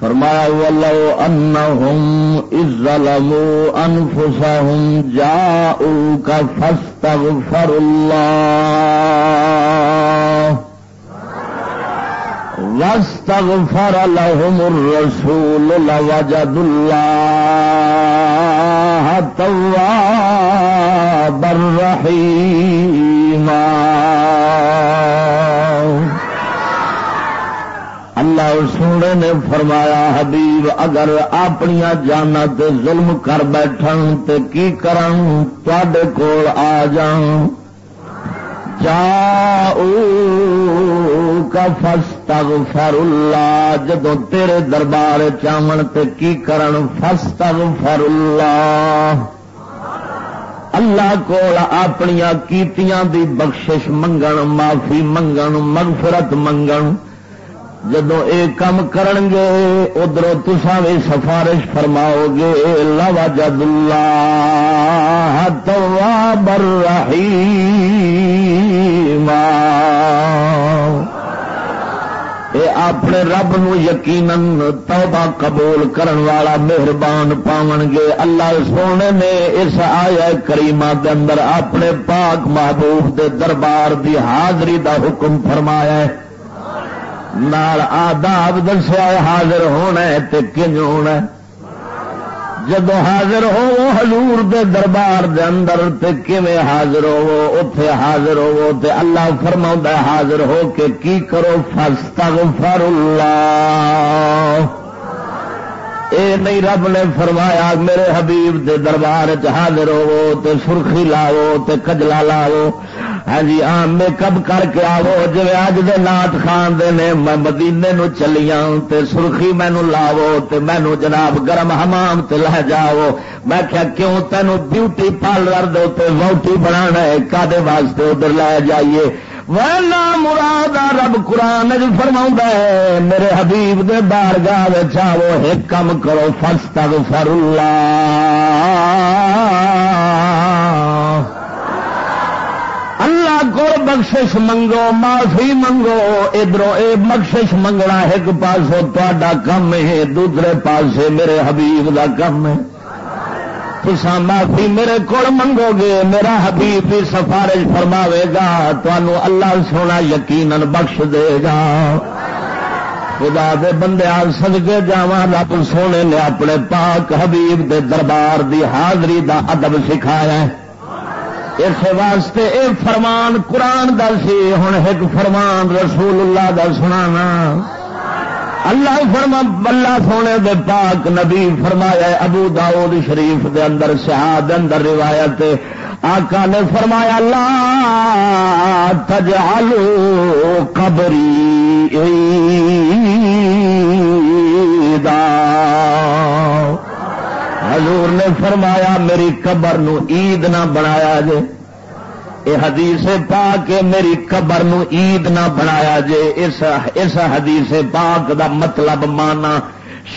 فرمایا، ولو انہم اذ ظلموا انفسہم جاؤوک فاستغفر اللہ. واستغفر لهم الرسول لوجد الله توابا رحيما. اللہ سونے نے فرمایا، حبیب، اگر اپنی جانا تے ظلم کر بیٹھن تے کی کرن؟ تے کول آ جان جا کا فستغفر اللہ جدو تیرے دربار چاون تے کی کرن؟ فستغفر اللہ اللہ کول اپنی کیتیاں دی بخشش منگن، معافی منگن، مغفرت منگن۔ جدو یہ کم کرن گے ادھر تسا بھی سفارش فرماؤ گے لوا جد اللہ توابر اے اپنے رب نو یقیناً توبہ قبول کرن والا مہربان پاون گے۔ اللہ سونے نے اس آیا کریمہ دے اندر اپنے پاک محبوب دے دربار دی حاضری دا حکم فرمایا ہے۔ نال آداب دسیا حاضر ہونا تے کنج ہونا جب حاضر ہو حضور دے دربار دے اندر تے کیویں حاضر ہو اتے حاضر ہو تے اللہ فرما حاضر ہو کے کی کرو؟ فاستغفر اللہ۔ اے نہیں، رب نے فرمایا، میرے حبیب دے دربار چ حاضر ہو تے سرخی لاؤ تے کجلا لاؤ۔ ہاں جی ہاں میک اپ کر کے آو جی اج دے نات خان دے نے میں مدینے نو چلیاں، تے سرخی مینو لاو تے مینو جناب گرم حمام تے لہ جاؤ۔ میں کیا کیوں تینو بیوٹی پارلر دے تے ووٹی بنانا ہے؟ واسطے ادھر لے جائیے۔ ویلا مراد رب قرآن فرما ہے، میرے حبیب دے بار گاہ چاہو ایک کم کرو فس فر اللہ کو بخشش منگو، معافی منگو، ادھر اے بخشش منگنا ایک پاسو تا کم ہے، دوسرے پاسے میرے حبیب دا کم ہے۔ تسا معافی میرے کو منگو گے میرا حبیب بھی سفارش فرماوے گا تمہوں اللہ سونا یقین بخش دے گا۔ خدا دے بندے سد کے جا رب سونے نے اپنے پاک حبیب دے دربار دی حاضری دا ادب سکھایا ہے۔ اس واسطے اے فرمان قرآن دا سی ہوں ایک فرمان رسول اللہ دا سنانا۔ اللہ فرما بلا سونے دے پاک نبی فرمایا ابو داؤد شریف دے اندر سیاد اندر روایت آقا نے فرمایا اللہ تجعلو قبری دا حضور نے فرمایا میری قبر نو عید نہ بنایا جے۔ اے حدیث پاک میری قبر نو عید نہ بنایا جے۔ اس اس حدیث پاک دا مطلب مانا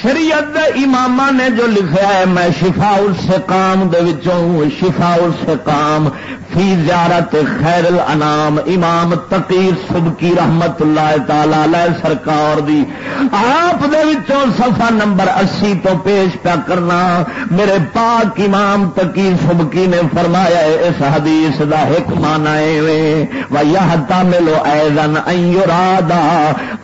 شریعت امام نے جو لکھا ہے، میں شفا السقام دے وچوں شفا السقام فی زیارت خیر الانام امام تقیر سبکی رحمت اللہ تعالی علیہ سرکار دی۔ آپ دے وچوں صفحہ نمبر اسی تو پیش پیا کرنا۔ میرے پاک امام تقیر سبکی نے فرمایا ہے، اس حدیث دا ایک مانا ہے و یہتا ملو ایذن ان یرادا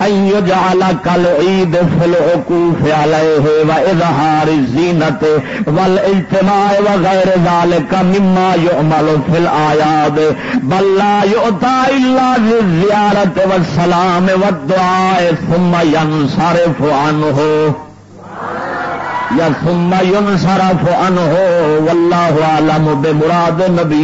ان یجعل کل عید فی العقوف علیہ و اظہار الزینت والاجتماع وغیر ذالک مما یعمل فی الآیات بل لا یعطا الا زیارت والسلام والدعاء ثم ینصرف عنہ یا ثم ینصرف عنہ واللہ عالم بے مراد نبی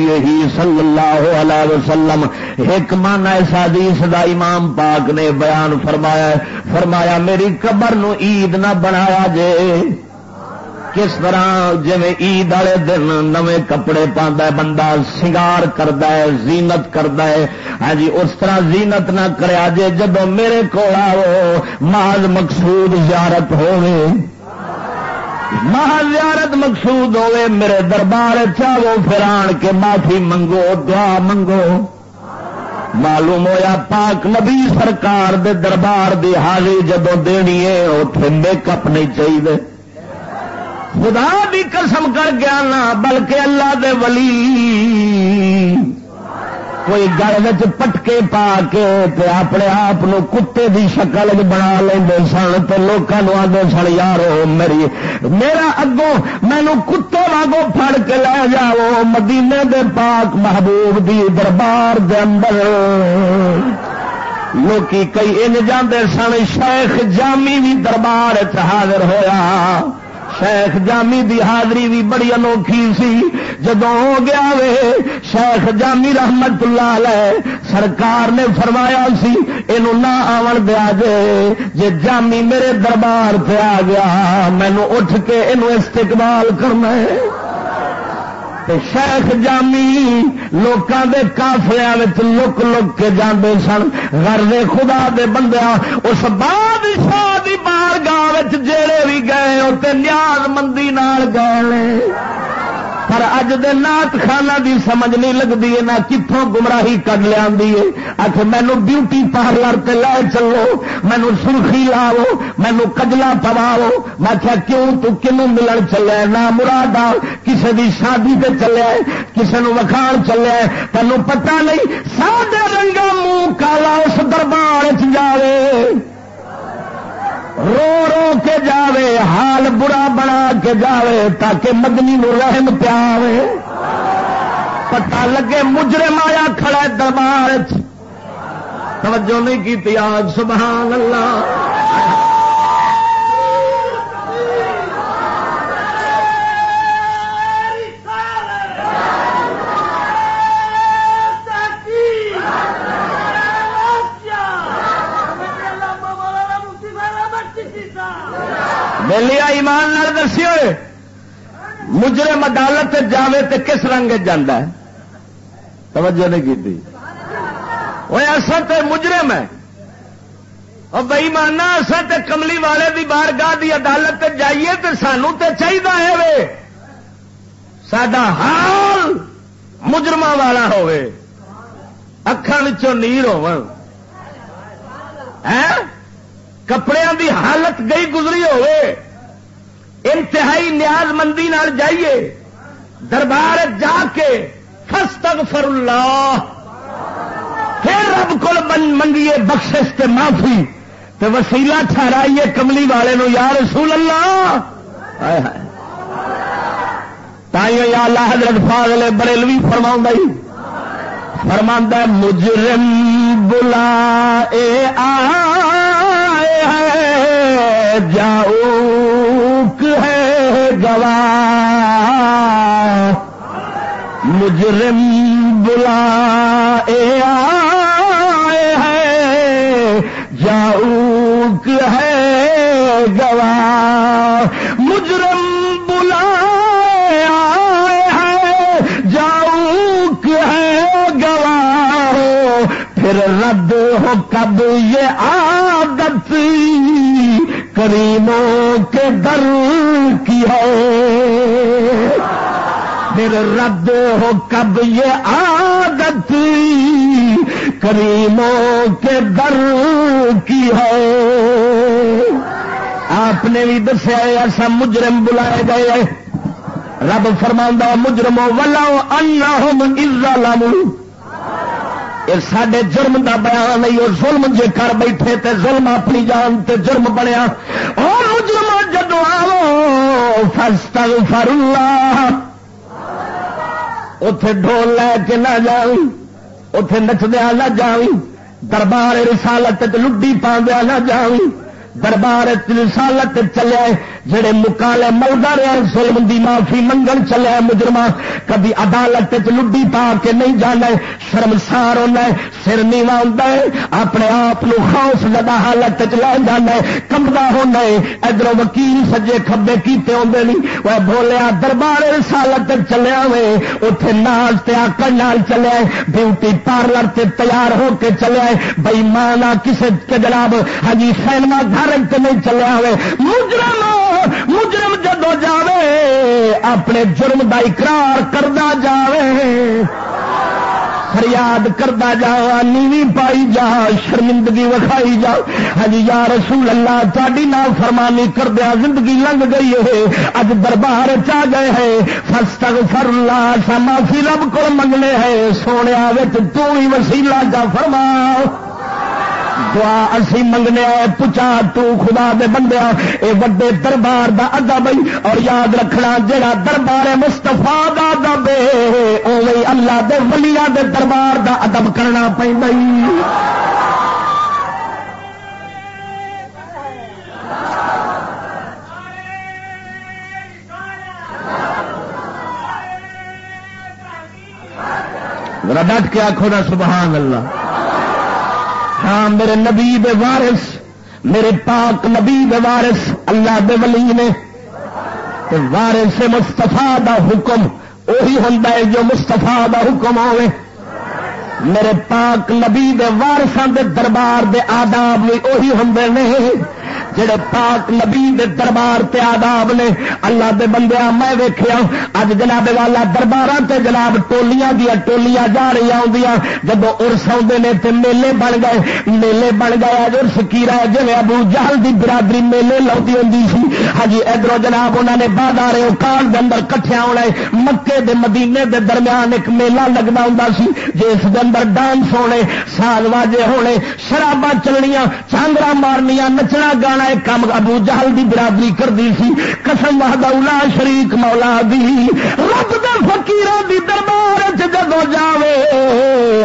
صلی اللہ علیہ وسلم ایک مانا اس حدیث دا امام پاک نے بیان فرمایا فرمایا میری قبر نو عید نہ بنایا جے کس طرح جی عید والے دن نوے کپڑے پہ بندہ سنگار کرد زینت کرد ہاں جی اس طرح زینت نہ کریا جے جب میرے کو آؤ ماض مقصود زیارت ہوئے زیارت مقصود ہوئے میرے دربار چاہو پھر آن کے معافی منگو، دعا منگو۔ معلوم ہویا پاک نبی سرکار دے دربار دی حاضری جدو دینی ہے اتنے میک اپ نہیں چاہیے خدا بھی قسم کر گیا نا، بلکہ اللہ دے ولی۔ کوئی گل پٹکے پا کے تے اپنے آپ کتے دی شکل بنا لیں سن تو لوگوں آدھے سن، یارو میری، میرا اگوں مینو کتے واگو پھڑ کے لے جاؤ مدینے دے پاک محبوب دی دربار دے اندر۔ لوکی کئی ان جاندے سن، شیخ جامی بھی دربار حاضر ہویا۔ شیخ جامی دی حاضری بھی بڑی انوکھی سی۔ جدو ہو گیا وے، شیخ جامی رحمت اللہ علیہ سرکار نے فرمایا سی یہ نہ آن دیا جے جے جامی میرے دربار پہ آ گیا مینو اٹھ کے یہ استقبال کرنا ہے۔ شیخ جامی لوکاں دے کافلیا لک لک کے جاندے سن۔ غرض خدا دے بندیا اس بادشاہ دی بارگاہ وچ جڑے بھی گئے اتنے نیاز مندی گئے۔ پر اج دے نات خانہ دی سمجھ نہیں لگتی ہے، نہ کتوں گمراہی کر لیا آخ مینو بیوٹی پارلر تے لے چلو مینو سرخی لاو مینو کجلا پواو میں کیا کیوں تو کنو ملن چلے؟ نہ مراد کسی دی شادی تے چلے کسی نو وکھان چلے۔ تینوں پتہ نہیں، سادے رنگا منہ کالا اس دربار چ جائے رو رو کے جاوے، حال برا بنا کے جاوے تاکہ مدنی نو رحم پیا پتا لگے مجرے مایا کھڑا دربار توجہ نہیں کی آج، سبحان اللہ۔ لیا ایمان نال دسی ہوئے، مجرم عدالت جاوے تے کس رنگ جانا ہے؟ توجہ نہیں کی وہ اصل تے مجرم ہے۔ اور بئی مانا اصل تے کملی والے دی بارگاہ دی عدالت تے جائیے تے سانو تے چاہیے ہے وے۔ سڈا حال مجرم والا ہوئے اکھان چو نیر ہو کپڑے دی حالت گئی گزری ہوئے، انتہائی نیاز مندی جائیے، دربار جا کے فر اللہ پھر رب کو منگیے بخشش تے معافی، تے وسیلہ ٹھہرائیے کملی والے نو، یا رسول اللہ۔ تائیوں یا اللہ حضرت فاضل بریلوی فرما فرما مجرم بلا اے آئے ہے جاؤک ہے گواہ۔ مجرم بلا آئے ہے جاؤک ہے گواہ۔ مجرم پھر رد ہو کب یہ عادت کریموں کے در کی ہے؟ پھر رد ہو کب یہ عادت کریموں کے در کی ہے؟ آپ نے بھی دسیا ایسا مجرم بلائے گئے رب فرما مجرموں ولاؤ اللہ عزا یہ سڈے جرم دا بیان نہیں، اور ظلم جے کر بیٹھے تے ظلم اپنی جان تے جرم بنیا۔ اور مجرم جدو آو فستل فر اللہ اتے ڈول لے کے نہ جاؤ اتے نچدیا نہ جاؤ دربار رسالت لڈی پاندیا نہ جاؤ دربار رسالت چلے۔ جڑے مکالے ملدا رہے ظلم دی معافی منگن چلے مجرما کبھی عدالت لڈی پا کے نہیں جانا شرمسار ہونا سر نیوا ہوتا ہے۔ اپنے آپ خوف زدہ حالت لے جانا کمبا ہونا ہے۔ ادھر وکیل سجے کبے کیتے آدھے نہیں۔ وہ بولیا دربار رسالت چلیا وے اتے ناز تے آکڑ نال چلے بیوٹی پارلر تے تیار ہو کے چلے بئی ماں کسی کے جناب ہاں سینما گھر نہیں چلیا ہوئے مجرم مجرم جدو جاوے، اپنے جرم کا اقرار کرتا جاوے۔ فریاد کرتا جا، نیوی پائی جا، شرمندگی وکھائی جا۔ ہجی یا رسول اللہ تاری نہ فرمانی کردیا زندگی لنگ گئی ہے۔ اج دربار چ گئے ہے۔ فست فر اللہ سا معافی رب کو منگنے ہے سونے تو ہی وسیلہ جا فرما۔ دعا اسی منگنے پچا تو خدا دے بندیا اے وڈے دربار دا ادب اور یاد رکھنا جڑا دربار مستفا دا ادب او اللہ دے ولیا دے دربار دا ادب کرنا پہ ڈٹ کے آخو نا سبحان اللہ۔ ہاں میرے نبی دے وارث، میرے پاک نبی دے وارث، اللہ دے ولی نے۔ وارث مستفا دا حکم وہی ہوں جو مستفا دا حکم ہوئے میرے پاک نبی دے وارسان دے دربار دے آداب بھی وہی ہوں نے جڑے پاک نبی دے دربار تے آداب نے اللہ دے بندے میں ویخیا اج جناب والا دربار تے جناب ٹولیاں دیا ٹولیاں جا رہی آدیا جب ارس آتے ہیں تو میلے بن گئے، میلے بن گئے اج ارس کی رہا جی ابو جہل دی برادری میلے لاؤتی ہاں جی، ہوں سی۔ ہجی ادھر جناب انہوں نے بعد آ رہے کان کے اندر کٹیا ہونا مکے دے مدینے دے درمیان ایک میلہ لگنا ہوں سی، جس کے اندر ڈانس ہونے، سال واجے ہونے، شراباں چلنیاں چانگرا مارنیا نچنا گانا ایک کام ابو جہل دی برادری کر دی سی۔ قسم وحدہ شریک مولا دی۔ رب دے فقیروں دی دربار جدو جاوے،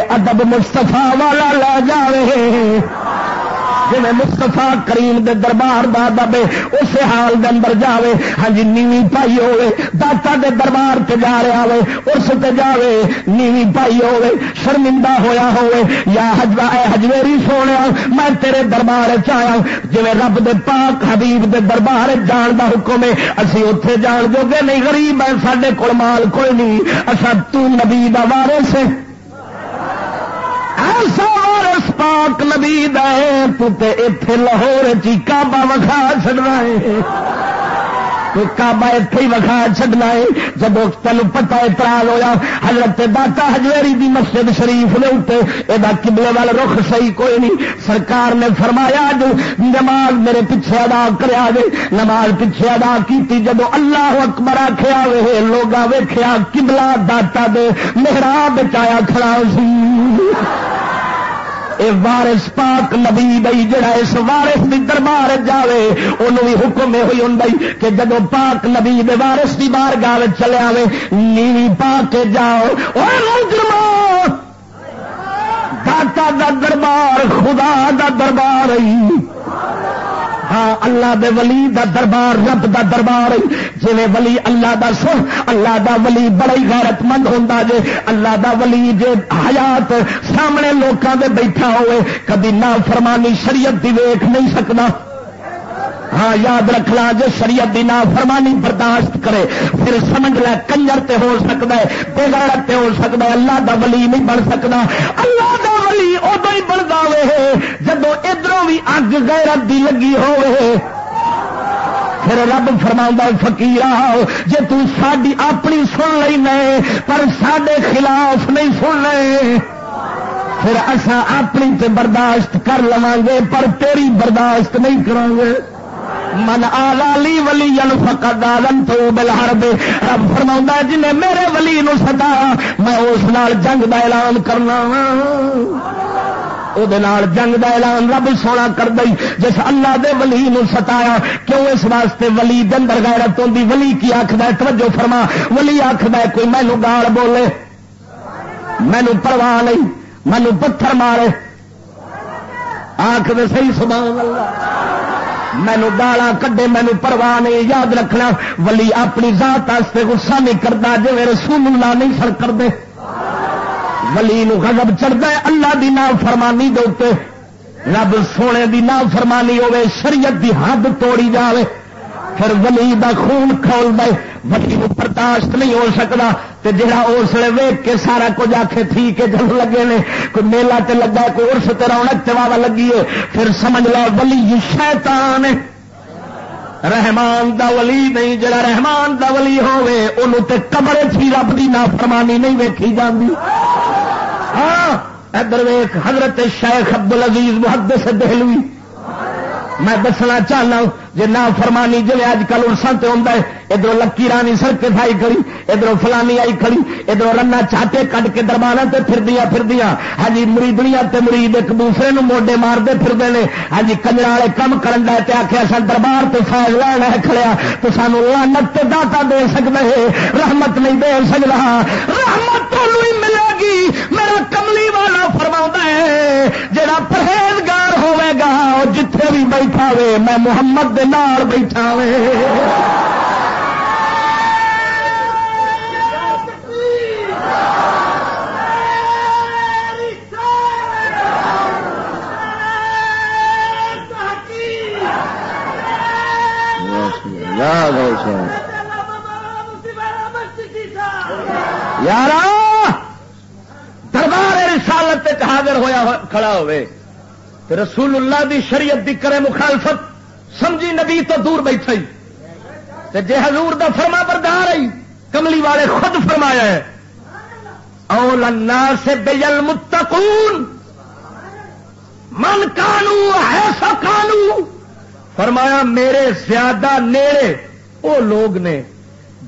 ادب مستفا والا لا جاوے۔ جی مستفا کریم دے دربار دا دبے اس حال دے اندر جاوے۔ ہاں جی نیوی پائی ہوے داتا دے دربار تے جا رہا ہوے اس تے جاوے نیوی پائی ہوے شرمندہ ہویا ہوے یا حجوا اے حجویری سونے میں تیرے دربار چایا جی رب دے پاک حبیب دے دربار جان دا حکم ہے، اسی اوتھے جان جو گے نہیں، غریب ہے ساڈے کول مال کوئی نہیں۔ اسا تو نبی دا وارث ہے ایسا وارس پاک نبی دے اتے لاہور چی کابا وکھا چڑنا ہے۔ کابا اتے ہی وکھا چڈنا ہے، جب تین پتا اتراج ہوا حضرت داتا ہجویری دی مسجد شریف نے اتنے یہ کبلے وال رخ صحیح کوئی نہیں۔ سرکار نے فرمایا، جو نماز میرے پیچھے ادا کرا دے نماز پیچھے ادا کی جب اللہ اکبر آخیا وے لوگ ویخیا کبلا داتا دے میرا بچایا کھڑا سی۔ اے وارث پاک نبی بئی جڑا اس وارث دی دربار جاوے انہوں بھی حکم یہ ہوئی ہوں کہ جدو پاک نبی دے وارث دی بار گاہ چلے آوے نیوی پا کے جاؤ۔ داتا دا دربار، خدا دا دربار ہاں اللہ دے ولی دا دربار، رب دا دربار۔ جی ولی اللہ دا سن، اللہ دا ولی بڑا ہی غیرت مند ہوتا جے۔ اللہ دا ولی جے حیات سامنے لوکاں دے بیٹھا ہوئے، کبھی نہ فرمانی شریعت دی ویخ نہیں سکتا ہاں یاد رکھنا جو شریعت دی نا فرمانی برداشت کرے، پھر سمجھ لے کنجر تے ہو سکتا ہے بےغیرت تے ہو سکتا ہے، اللہ دا ولی نہیں بن سکتا اللہ دا ولی ادو ہی بنتا ہوئے جب ادھر بھی اگ غیرت دی لگی ہوئے، پھر رب فرما فکیر جی تاری اپنی سن لینا پر سڈے خلاف نہیں سن لے پھر اصا اپنی تے برداشت کر لوا گے پر تیری برداشت نہیں کریں گے من آلی ولی فقد آلن تو بلہر دے رب فرما جن میرے ولی نو سدا، میں اس نال جنگ دا اعلان کرنا ہاں۔ جنگ دا اعلان رب سونا کر دئی۔ جس اللہ دے ولی نو ستایا، کیوں اس واسطے ولی دندر غیرت ہوندی؟ ولی کی آخد توجہ فرما۔ ولی آخد کوئی مینو گال بولے مینو پرواہ نہیں مینو پتھر مارے۔ آخ دے صحیح، سبحان اللہ۔ مینو گالا کڈے مینو پرواہ نہیں، یاد رکھنا۔ ولی اپنی ذات واسطے غصہ نہیں کرتا جی رسول اللہ نہیں سر کرتے ولی غضب چڑھتا ہے، اللہ دی نا فرمانی دے رب سونے دی نا فرمانی ہوے شریعت دی حد توڑی جاوے۔ پھر ولی دا خون کھول دے ولی برداشت نہیں ہو سکتا۔ تے جڑا اس لیے ویگ کے سارا کچھ آخے تھی کہ جل لگے نے، کوئی میلہ تے لگا، کوئی ارس تے رونق تے واوا لگی ہے۔ پھر سمجھ لو ولی شیطان رحمان دا ولی نہیں، جڑا رحمان دا ولی ہوے انہوں تے قبر تھی رب دی نافرمانی نہیں ویکھی جاندی۔ ہاں ادھر ویخ حضرت شیخ عبد العزیز محدث دہلوی۔ میں دسنا چاہنا جی نہ فرمانی جی اج کل ارسان سے ہوں ادھر لکی رانی سڑک آئی کھڑی، ادھر فلانی آئی کھڑی، ادھر رنا چاٹے کٹ کے دربار سے پھر دیا پھر دیا ہاں جی تے مرید ایک دوسرے نو موڈے مارتے پھرتے ہیں ہاں جی کنجر والے کم کرن دا تے آخیا سا دربار تو فائد لینا کھڑیا، تو سانو لانت داتا دے سکتے ہے۔ رحمت نہیں دے سکتا رحمت تو ملے گی۔ میرا کملی والا فرما ہے، جڑا پرہیزگار ہوے گا جتھے بھی بیٹھا وے، میں محمد دے نال بیٹھا وے۔ یار دربار رسالت حاضر ہویا کھڑا ہوئے۔ رسول اللہ دی شریعت دی کرے مخالفت سمجھی نبی تو دور بیٹھا جے حضور دا فرما بردار آئی کملی والے خود فرمایا ہے، اول الناس بیل متقون من کانو ہے سا کانو۔ فرمایا میرے زیادہ نیڑے، وہ لوگ نے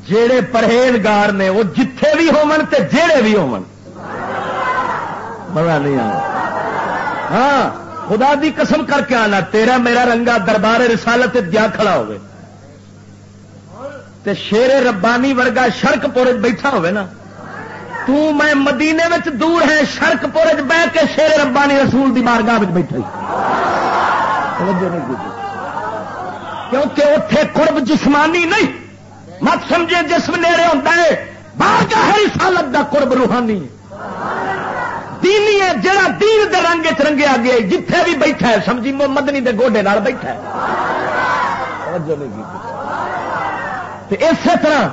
جڑے پرہیزگار نے، وہ جتھے بھی ہون تے جڑے بھی ہون مزہ نہیں آ ہاں خدا دی قسم کر کے آنا، تیرا میرا رنگا دربار رسالت گیا کھڑا ہوئے۔ تے شیر ربانی ورگا شرک پورج بیٹھا ہوئے نا۔ تو میں مدینے میں دور ہے، شرک پورج بہ کے شیر ربانی رسول دی مارگاہ بیٹھا کیونکہ اتے قرب جسمانی نہیں۔ مت سمجھے جسم نیڑے ہوتا ہے۔ باہر کا بارگاہ رسالت دا قرب روحانی دینی ہے، جڑا دین دے رنگ چ رنگے آگے جتھے بھی بیٹھا ہے، سمجھی مدنی دے گوڈے نال بیٹھا ہے۔ اسی طرح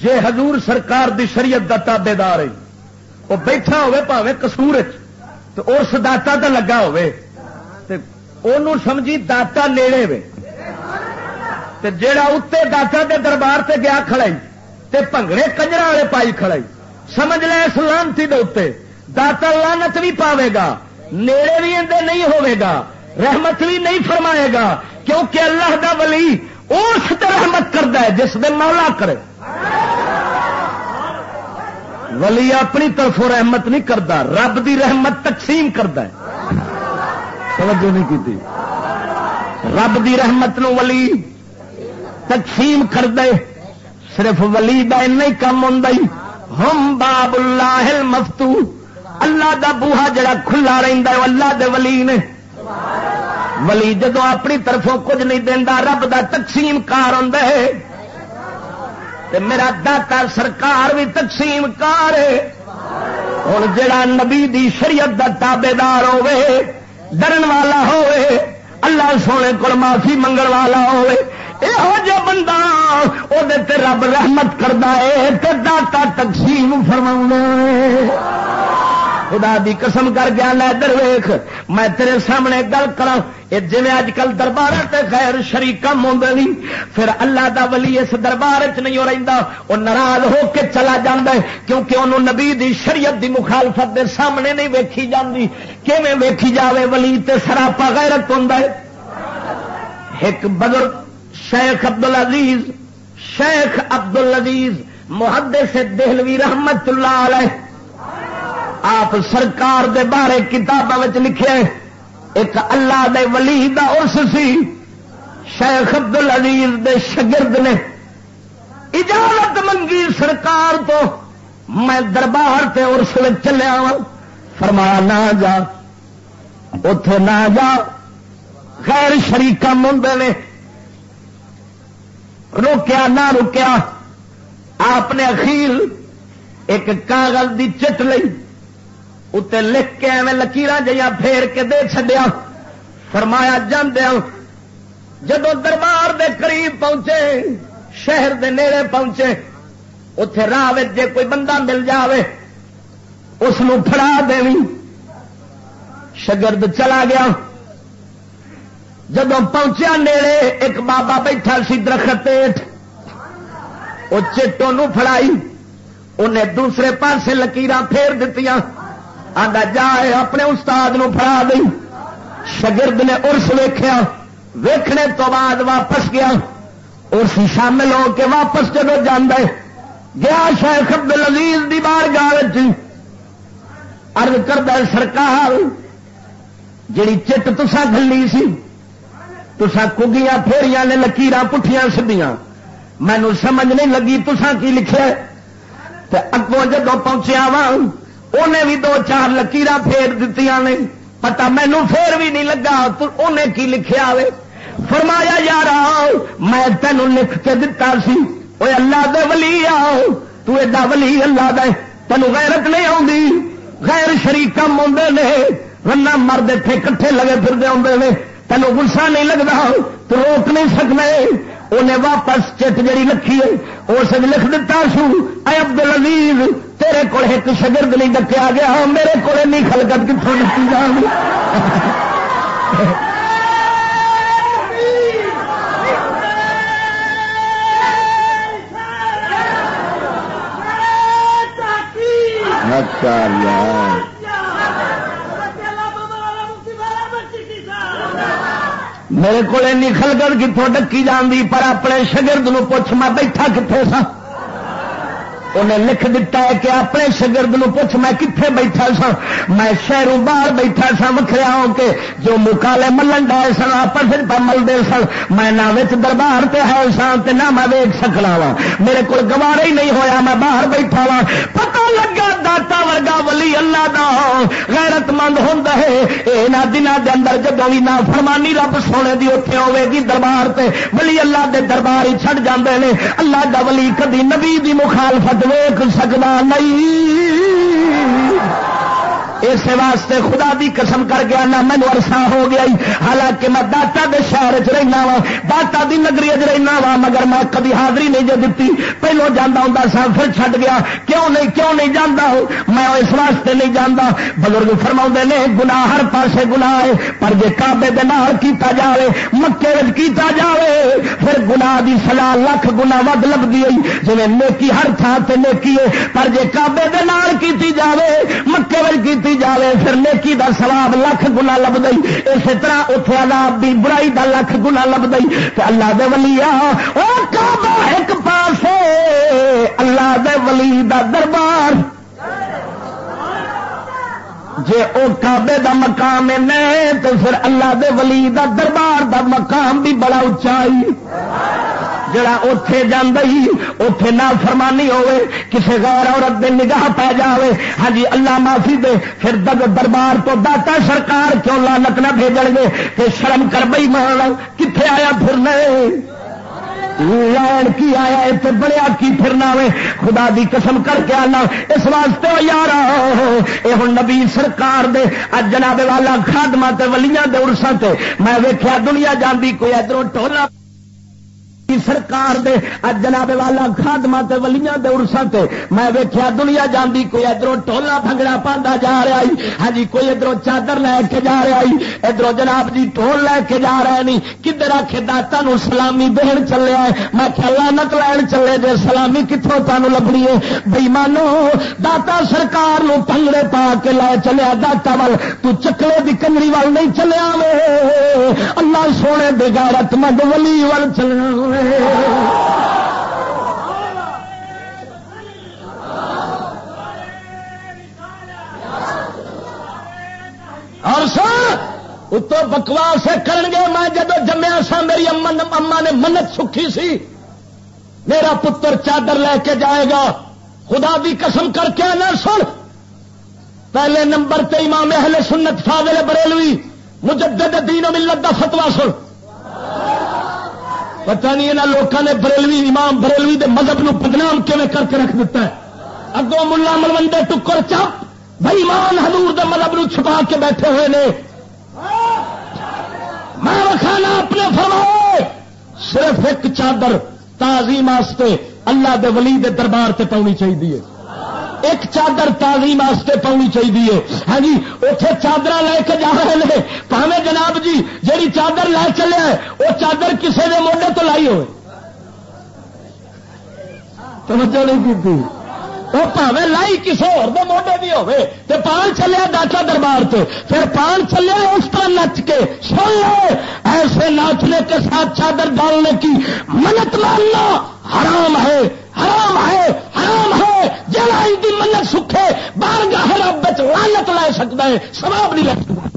جے حضور سرکار دی شریعت دا تابے دار ہے، وہ بیٹھا ہوئے پاوے کسور تو اس داتا تے لگا ہوئے۔ انہوں سمجھی داتا نیڑے وے۔ تے جیڑا اتنے داتا دے دربار تے گیا کھڑائی، تے پنگڑے کنجر والے پائی کھڑائی۔ سمجھ لے اس لانتی دے اتنے داتا لانت بھی پاوے گا، نیڑے بھی اندر نہیں ہوئے گا، رحمت بھی نہیں فرمائے گا، کیونکہ اللہ دا ولی اس رحمت کرتا ہے جس دن مولا کرے۔ ولی اپنی طرفوں رحمت نہیں کرتا رب دی رحمت تقسیم کرتا ہے۔ توجہ نہیں کی رب دی رحمت نو ولی تقسیم کر دے۔ صرف ولی کا ہی کم ہوں ہم باب اللہ مفتو اللہ دا بوہا جڑا کھلا رہتا ہے اللہ دے ولی نے۔ ولی جدو اپنی طرفوں کچھ نہیں دینا رب دا تقسیم کار ہوں میرا داتا سرکار بھی تقسیم کار ہے۔ ہوں جڑا نبی دی شریعت دا تابے دار ہوے ڈرن والا ہوے اللہ سونے کو معافی منگل والا ہوے یہو جہ بندہ وہ رب رحمت کرتا ہے داتا تقسیم فرما خدا دی قسم کر گیا لے در ویخ میں تیرے سامنے گل کرا یہ جی اج کل دربار سے خیر شریک کم ہوں پھر اللہ دا ولی اس دربار چ نہیں رہتا وہ ناراض ہو کے چلا جا کیونکہ انہوں نبی دی شریعت دی مخالفت دے سامنے نہیں ویکھی جاندی۔ کیویں ویکھی جاوے ولی تے سراپا غیرت ہوں ایک بزرگ شیخ ابد العزیز شیخ ابد العزیز محدث دہلوی رحمت اللہ علیہ۔ آپ سرکار دے بارے کتابوں لکھے ایک اللہ دے ولی دا ارس سی۔ شیخ ابد العزیز دے شگرد نے۔ اجازت منگی سرکار تو۔ میں دربار تے ارس چلیا فرمایا، نہ جا۔ اتے نہ جا۔ غیر شریقہ منگے نے۔ روکیا نہ روکیا، آپ نے اخیل ایک کاغذ دی چٹ لئی اتنے لکھ کے ایویں لکیر جہاں پھیر کے دے چڈیا فرمایا جاندیا جدو دربار دے قریب پہنچے، شہر دے نیڑے پہنچے، اتے راہ جے کوئی بندہ مل جاوے، اس فڑا دیں شگرد چلا گیا۔ جب پہنچیا نیڑے، ایک بابا بیٹھا سی درخت وہ چٹوں فڑائی انہیں دوسرے پاسے لکیر پھیر دیتی آدھا جائے اپنے استاد نو فرا دئی۔ شگرد نے ارس ویخیا ویکھنے تو بعد واپس گیا۔ ارس شامل ہو کے واپس جب جانا گیا شیخ عبد العزیز دی بار گال ارد کردہ سرکار جڑی چٹ تسا گلی سی تسا کگیاں پھیریاں نے لکیر پٹھیاں سدیاں مینو سمجھ نہیں لگی تسا کی لکھے۔ اگوں جدو پہنچیا وا انہیں بھی دو چار لکیر پھیر دیتی نے۔ پتا مینو پھر بھی نہیں لگا انہیں کی لکھیا وے؟ فرمایا یار میں تینوں لکھ کے دتا سی۔ وہ اللہ دے ولی آؤ، تو ایڈا ولی اللہ دے۔ تینوں غیرت نہیں آتی غیر شریک کم آدھے نے۔ رنا مرد اتنے کٹھے لگے پھرتے آدھے تینوں گسا نہیں لگتا تو روک نہیں سکنے انہیں واپس چٹ جڑی لکھی ہے اس لکھ دتا سو، اے عبد العزیز تیرے کو ایک شگرد نہیں ڈکیا گیا، میرے کو خلقت کتوں ڈکی جان۔ اچھا میرے کو خلگت کتوں ڈکی جاندی پر اپنے شگرد نو پوچھ میں بیٹھا کتنے سا انہیں لکھ دیتا ہے کہ اپنے شگرد نو پوچھ میں کتنے بیٹھا سا میں شہروں باہر بیٹھا سا وکھریا ہو کے جو مکالے ملن ڈائے سن، آپس ملتے سن، میں نہ دربار تے ہے سا نہ میں ویک سکنا وا۔ میرے کو گوارا ہی نہیں ہویا، میں باہر بیٹھا وا۔ پتا لگا داتا ورگا ولی اللہ دا غیرت مند ہوں یہاں دنوں کے اندر جدو بھی نہ فرمانی رب سونے دی اتنے ہوے گی، دربار تے ولی اللہ دے دربار ہی چڑ جاندے نے۔ اللہ دا ولی کدی نبی دی مخالفت ویک سکتا نہیں۔ اس واسطے خدا دی قسم کر گیا نہ مینو ارسا ہو گیا حالانکہ میں داتا دے شہر چ رہنا وا داتا دی نگری چ رہنا وا مگر میں کبھی حاضری نہیں جو دیتی پہلو جانا ہوں سا، پھر چھٹ گیا۔ کیوں نہیں کیوں نہیں جانا میں اس واسطے نہیں جانا بزرگ فرما نے گنا ہر پاسے گنا ہے، پر جے کابے دال کیتا جائے مکے کیتا جائے پھر گنا دی سلا لکھ گنا ود لگتی ہے جی نیکی ہر تھان سے نیکی ہے، پر جے کابے دال کی جائے مکے کی جائے پھر نیکی دا سواب لکھ گنا لب گئی اسی طرح اتنے عذاب بھی برائی دا لکھ گنا لب گئی تو اللہ دے ولی ایک پاس اللہ دے ولی دا دربار۔ جے او کعبے دا مقام ہے تو پھر اللہ دے ولی دا دربار دا مقام بھی بڑا اچائی جڑا اتے جانا اتے نہ فرمانی ہوے کسی غیر عورت دے نگاہ پی جائے ہاں جی اللہ معافی دے، پھر دگ دربار تو داتا سرکار کیوں لانت نہ بھیجن گے؟ کہ شرم کر بئی مان کتنے آیا پھرنا لین کی آیا اتنے بڑیا کی پھرنا وے خدا دی قسم کر کے آنا، اس واسطے یار یہ ہوں نبی سرکار دے اج جناب والا خادمہ تے ولیاں دے ارساں تے، میں ویکھیا دنیا جاندی، کوئی ادھر ٹولا سرکار دے جناب والا خادمہ تے، ولیاں دے ارساں تے، میں ویکھیا دنیا جاندی، کوئی ادھروں ٹولا بھنگڑا پاندا جا رہا ہے ہاں جی کوئی ادھروں چادر لے کے جا رہا ہے، ادھروں جناب جی ٹول لے کے جا رہے نہیں کدھر آ کے داتا سلامی دین چلے ہے میں کھلا نت لین چلے جے، سلامی کتوں تمہیں لبنی ہے؟ بئی مانو داتا سرکار نو پنگڑے پا کے لے چلیا، داتا ول تو چکلے دی کنجری وال نہیں چلیا وے۔ اللہ سونے بے گارت مند ولی ول چلنا اور سر اتو بکواس کرن گے، میں جدو جمیا سا میری اما نے منت سکھی سی۔ میرا پتر چادر لے کے جائے گا۔ خدا بھی قسم کر کے نہ سن پہلے نمبر تے امام اہل سنت فاضل بریلوی، مجدد دین و ملت دا فتوا سن پتا نہیں یہاں لوگوں نے بریلوی امام بریلوی دے مذہب نو بدنام کیون کر کے رکھ دیتا ہے؟ اگوں ملا ملوڈے ٹکر چپ بھائی مان حضور دے مذہب نو چھپا کے بیٹھے ہوئے نے۔ میں وکھانا اپنے فرمائے، صرف ایک چادر تعظیم واسطے اللہ دے ولی دے دربار سے پاؤنی چاہیے۔ ایک چادر تعلیم واسطے پاؤنی چاہیے ہاں جی اتے چادر لے کے جا رہے ہیں۔ پاوے جناب جی جیڑی چادر لے چلے وہ چادر کسی نے موڈے تو لائی ہوئے۔ توجہ نہیں کی وہ پاوے لائی کسی اور موڈے بھی ہوے تے پان چلیا داتا دربار سے پھر پان چلیا اس طرح نچ کے۔ سن لو، ایسے ناچنے کے ساتھ چادر ڈالنے کی منت ماننا حرام ہے۔ حرام ہے حرام ہے جلا دی منت سکھے بار گاہ رب لانت لے سکتا ہے سواب نہیں لے سکتا